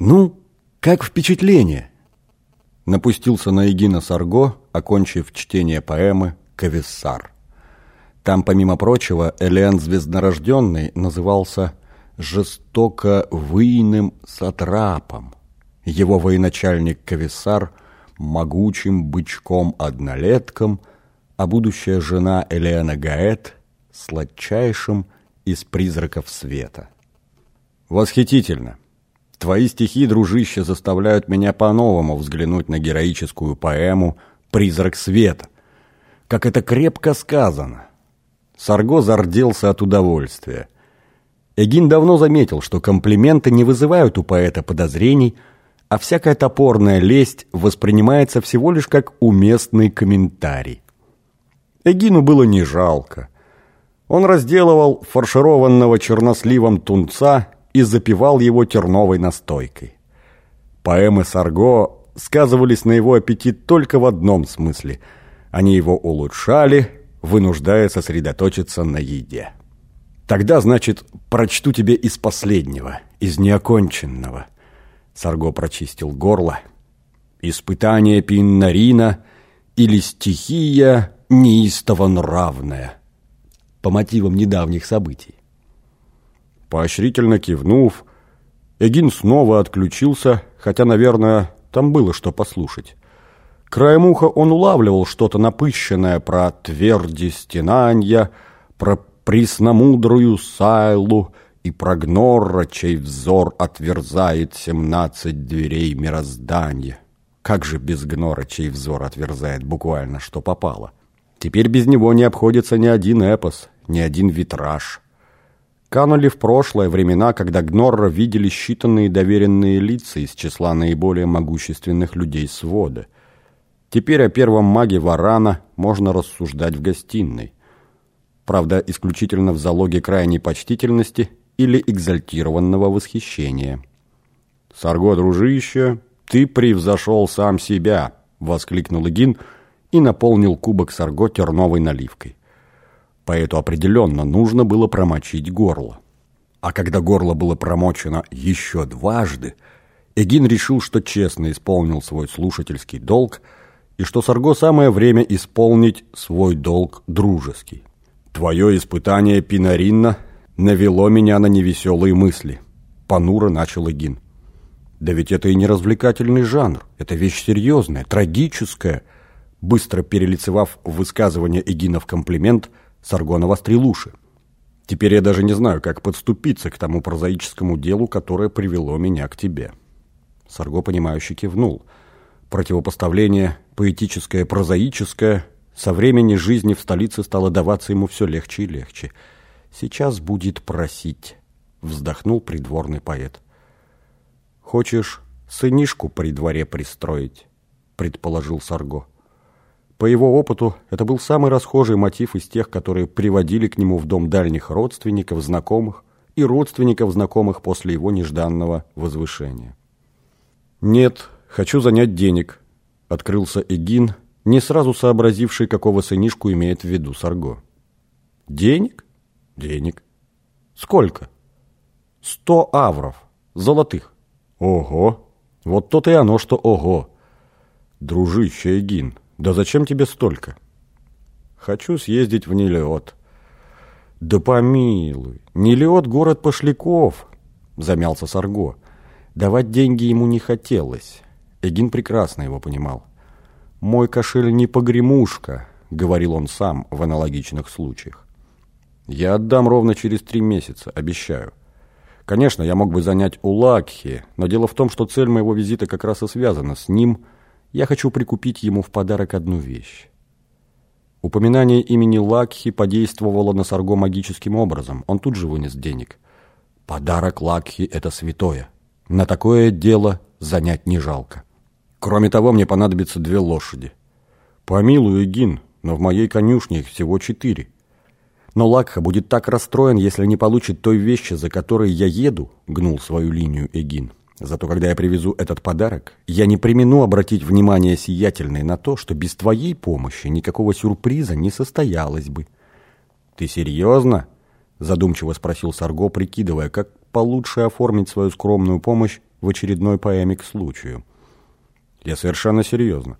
«Ну, как впечатление?» Напустился на Эгина Сарго, окончив чтение поэмы «Кависсар». Там, помимо прочего, Элиан Звезднорожденный назывался «жестоко выйным сатрапом». Его военачальник Кависсар – могучим бычком-однолетком, а будущая жена Элеона Гаэт – сладчайшим из призраков света. Восхитительно! Твои стихи, дружище, заставляют меня по-новому взглянуть на героическую поэму «Призрак света». Как это крепко сказано. Сарго зарделся от удовольствия. Эгин давно заметил, что комплименты не вызывают у поэта подозрений, а всякая топорная лесть воспринимается всего лишь как уместный комментарий. Эгину было не жалко. Он разделывал фаршированного черносливом тунца и запивал его терновой настойкой. Поэмы Сарго сказывались на его аппетит только в одном смысле. Они его улучшали, вынуждая сосредоточиться на еде. Тогда, значит, прочту тебе из последнего, из неоконченного. Сарго прочистил горло. Испытание Пиннарина или стихия неистово нравная. По мотивам недавних событий. Поощрительно кивнув, Эгин снова отключился, хотя, наверное, там было что послушать. Краем уха он улавливал что-то напыщенное про тверди стенанья, про присномудрую Сайлу и про Гнорра, чей взор отверзает семнадцать дверей мироздания. Как же без Гнора, чей взор отверзает буквально что попало? Теперь без него не обходится ни один эпос, ни один витраж. Канули в прошлое времена, когда Гнорра видели считанные доверенные лица из числа наиболее могущественных людей свода. Теперь о первом маге Варана можно рассуждать в гостиной. Правда, исключительно в залоге крайней почтительности или экзальтированного восхищения. «Сарго, дружище, ты превзошел сам себя!» — воскликнул Игин и наполнил кубок Сарго терновой наливкой поэту определенно нужно было промочить горло. А когда горло было промочено еще дважды, Эгин решил, что честно исполнил свой слушательский долг и что Сарго самое время исполнить свой долг дружеский. «Твое испытание, Пинаринна, навело меня на невеселые мысли», — понуро начал Эгин. «Да ведь это и не развлекательный жанр, это вещь серьезная, трагическая», быстро перелицевав высказывание Эгина в комплимент, Сарго навострил уши. Теперь я даже не знаю, как подступиться к тому прозаическому делу, которое привело меня к тебе. Сарго, понимающе кивнул. Противопоставление поэтическое-прозаическое со времени жизни в столице стало даваться ему все легче и легче. Сейчас будет просить, вздохнул придворный поэт. Хочешь сынишку при дворе пристроить? предположил Сарго. По его опыту, это был самый расхожий мотив из тех, которые приводили к нему в дом дальних родственников, знакомых и родственников знакомых после его нежданного возвышения. «Нет, хочу занять денег», — открылся Эгин, не сразу сообразивший, какого сынишку имеет в виду Сарго. «Денег? Денег. Сколько?» «Сто авров. Золотых». «Ого! Вот то-то и оно, что ого!» «Дружище Эгин, да зачем тебе столько? Хочу съездить в Нелиот. Да помилуй, Нелиот город пошляков, замялся Сарго. Давать деньги ему не хотелось. Эгин прекрасно его понимал. «Мой кошель не погремушка», — говорил он сам в аналогичных случаях. «Я отдам ровно через три месяца, обещаю. Конечно, я мог бы занять у Лакхи, но дело в том, что цель моего визита как раз и связана с ним — я хочу прикупить ему в подарок одну вещь. Упоминание имени Лакхи подействовало на Сарго магическим образом. Он тут же вынес денег. Подарок Лакхи — это святое. На такое дело занять не жалко. Кроме того, мне понадобится две лошади. Помилуй, Эгин, но в моей конюшне их всего четыре. Но Лакха будет так расстроен, если не получит той вещи, за которой я еду, гнул свою линию Эгин. Зато когда я привезу этот подарок, я не примену обратить внимание сиятельной на то, что без твоей помощи никакого сюрприза не состоялось бы. «Ты серьезно?» – задумчиво спросил Сарго, прикидывая, как получше оформить свою скромную помощь в очередной поэме к случаю. «Я совершенно серьезно.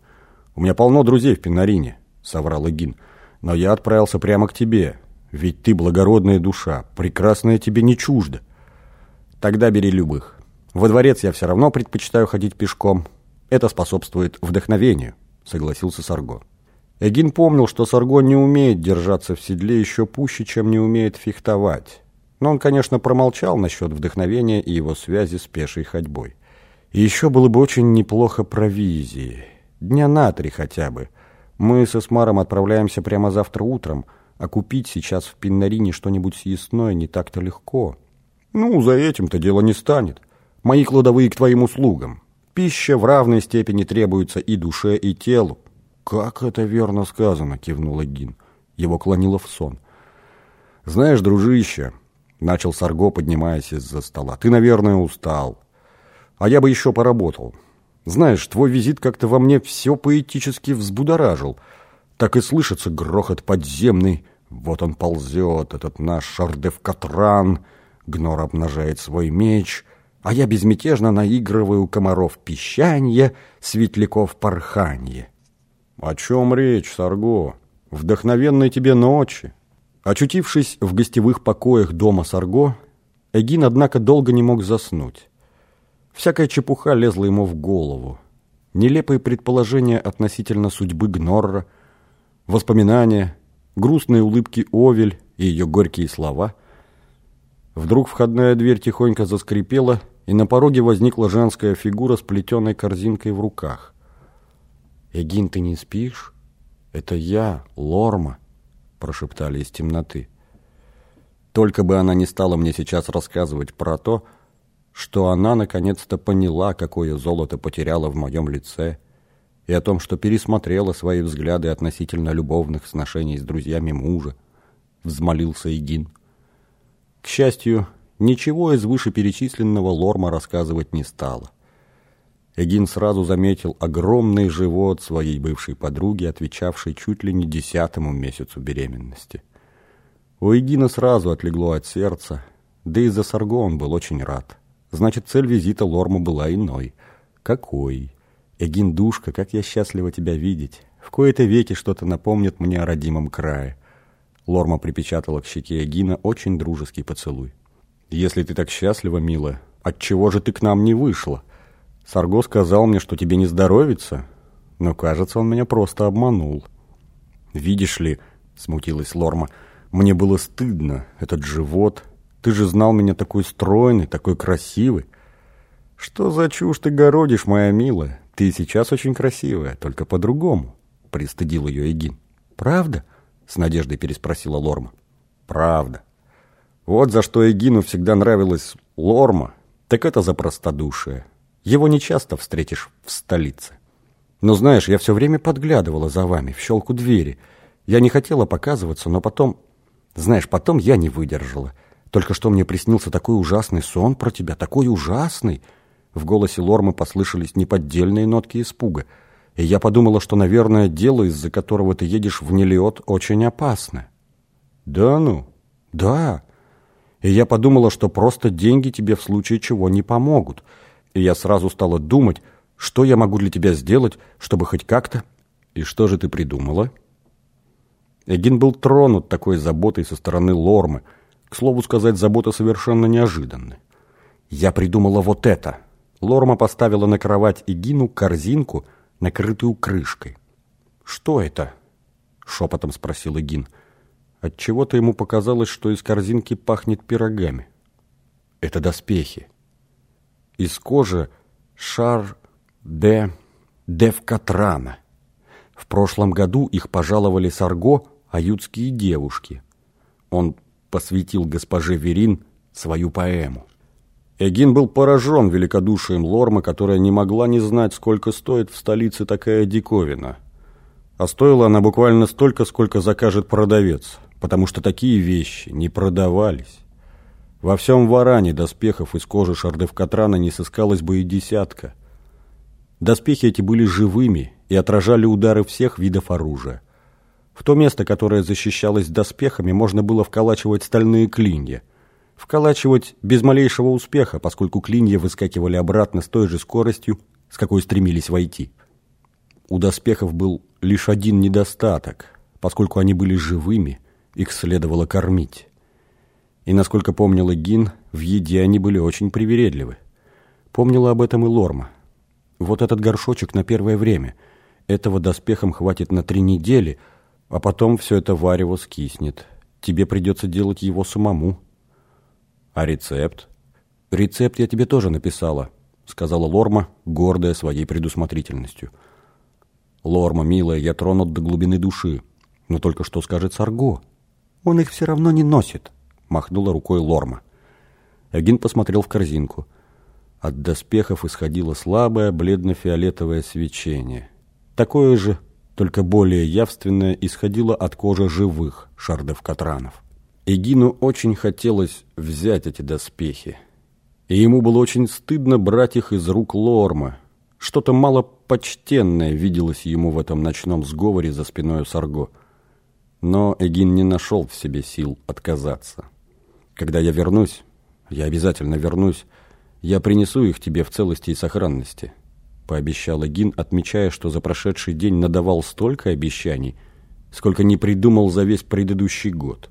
У меня полно друзей в Пинарине», — соврал Эгин. «Но я отправился прямо к тебе, ведь ты благородная душа, прекрасная тебе не чужда. Тогда бери любых. Во дворец я все равно предпочитаю ходить пешком. Это способствует вдохновению», — согласился Сарго. Эгин помнил, что Сарго не умеет держаться в седле еще пуще, чем не умеет фехтовать. Но он, конечно, промолчал насчет вдохновения и его связи с пешей ходьбой. И еще было бы очень неплохо провизии. Дня на три хотя бы. Мы с Эсмаром отправляемся прямо завтра утром, а купить сейчас в Пиннарине что-нибудь съестное не так-то легко. Ну, за этим-то дело не станет. Мои кладовые к твоим услугам. Пища в равной степени требуется и душе, и телу. «Как это верно сказано!» — кивнул Эгин. Его клонило в сон. «Знаешь, дружище...» — начал Сарго, поднимаясь из-за стола. «Ты, наверное, устал. А я бы еще поработал. Знаешь, твой визит как-то во мне все поэтически взбудоражил. Так и слышится грохот подземный. Вот он ползет, этот наш Шардев-Катран. Гнор обнажает свой меч, а я безмятежно наигрываю комаров пищанье, светляков порханье. «О чем речь, Сарго? Вдохновенной тебе ночи!» Очутившись в гостевых покоях дома Сарго, Эгин, однако, долго не мог заснуть. Всякая чепуха лезла ему в голову. Нелепые предположения относительно судьбы Гнорра, воспоминания, грустные улыбки Овель и ее горькие слова. Вдруг входная дверь тихонько заскрипела, и на пороге возникла женская фигура с плетеной корзинкой в руках. «Эгин, ты не спишь? Это я, Лорма», — прошептали из темноты. Только бы она не стала мне сейчас рассказывать про то, что она наконец-то поняла, какое золото потеряла в моем лице, и о том, что пересмотрела свои взгляды относительно любовных сношений с друзьями мужа, взмолился Эгин. К счастью, ничего из вышеперечисленного Лорма рассказывать не стала. Эгин сразу заметил огромный живот своей бывшей подруги, отвечавшей чуть ли не десятому месяцу беременности. У Эгина сразу отлегло от сердца, да и за Сарго он был очень рад. Значит, цель визита Лорма была иной. Какой? Эгин, душка, как я счастлива тебя видеть. В кои-то веки что-то напомнит мне о родимом крае. Лорма припечатала к щеке Эгина очень дружеский поцелуй. «Если ты так счастлива, милая, отчего же ты к нам не вышла?» Сарго сказал мне, что тебе не здоровится, но, кажется, он меня просто обманул. Видишь ли, смутилась Лорма, мне было стыдно, этот живот. Ты же знал меня такой стройный, такой красивый. Что за чушь ты городишь, моя милая? Ты сейчас очень красивая, только по-другому, пристыдил ее Эгин. Правда? С надеждой переспросила Лорма. Правда. Вот за что Эгину всегда нравилась Лорма, так это за простодушие. Его не часто встретишь в столице. Но знаешь, я все время подглядывала за вами в щелку двери. Я не хотела показываться, но потом... Знаешь, потом я не выдержала. Только что мне приснился такой ужасный сон про тебя, такой ужасный. В голосе Лормы послышались неподдельные нотки испуга. И я подумала, что, наверное, дело, из-за которого ты едешь в Нелиот, очень опасно. Да ну? Да. И я подумала, что просто деньги тебе в случае чего не помогут — и я сразу стала думать, что я могу для тебя сделать, чтобы хоть как-то... И что же ты придумала? Эгин был тронут такой заботой со стороны Лормы. К слову сказать, забота совершенно неожиданная. Я придумала вот это. Лорма поставила на кровать Эгину корзинку, накрытую крышкой. Что это? Шепотом спросил Эгин. Отчего-то ему показалось, что из корзинки пахнет пирогами. Это доспехи из кожи шар де Девкатрана. В прошлом году их пожаловали Сарго аютские девушки. Он посвятил госпоже Верин свою поэму. Эгин был поражен великодушием Лормы, которая не могла не знать, сколько стоит в столице такая диковина. А стоила она буквально столько, сколько закажет продавец, потому что такие вещи не продавались. Во всем варане доспехов из кожи Шардевкатрана не сыскалось бы и десятка. Доспехи эти были живыми и отражали удары всех видов оружия. В то место, которое защищалось доспехами, можно было вколачивать стальные клинья. Вколачивать без малейшего успеха, поскольку клинья выскакивали обратно с той же скоростью, с какой стремились войти. У доспехов был лишь один недостаток. Поскольку они были живыми, их следовало кормить. И, насколько помнила Гин, в еде они были очень привередливы. Помнила об этом и Лорма. Вот этот горшочек на первое время. Этого доспехам хватит на три недели, а потом все это варево скиснет. Тебе придется делать его самому. А рецепт? Рецепт я тебе тоже написала, сказала Лорма, гордая своей предусмотрительностью. Лорма, милая, я тронут до глубины души. Но только что скажет Сарго? Он их все равно не носит, махнула рукой Лорма. Эгин посмотрел в корзинку. От доспехов исходило слабое бледно-фиолетовое свечение. Такое же, только более явственное, исходило от кожи живых шардов-катранов. Эгину очень хотелось взять эти доспехи. И ему было очень стыдно брать их из рук Лорма. Что-то малопочтенное виделось ему в этом ночном сговоре за спиной Сарго. Но Эгин не нашел в себе сил отказаться. «Когда я вернусь, я обязательно вернусь, я принесу их тебе в целости и сохранности», пообещал Эгин, отмечая, что за прошедший день надавал столько обещаний, сколько не придумал за весь предыдущий год.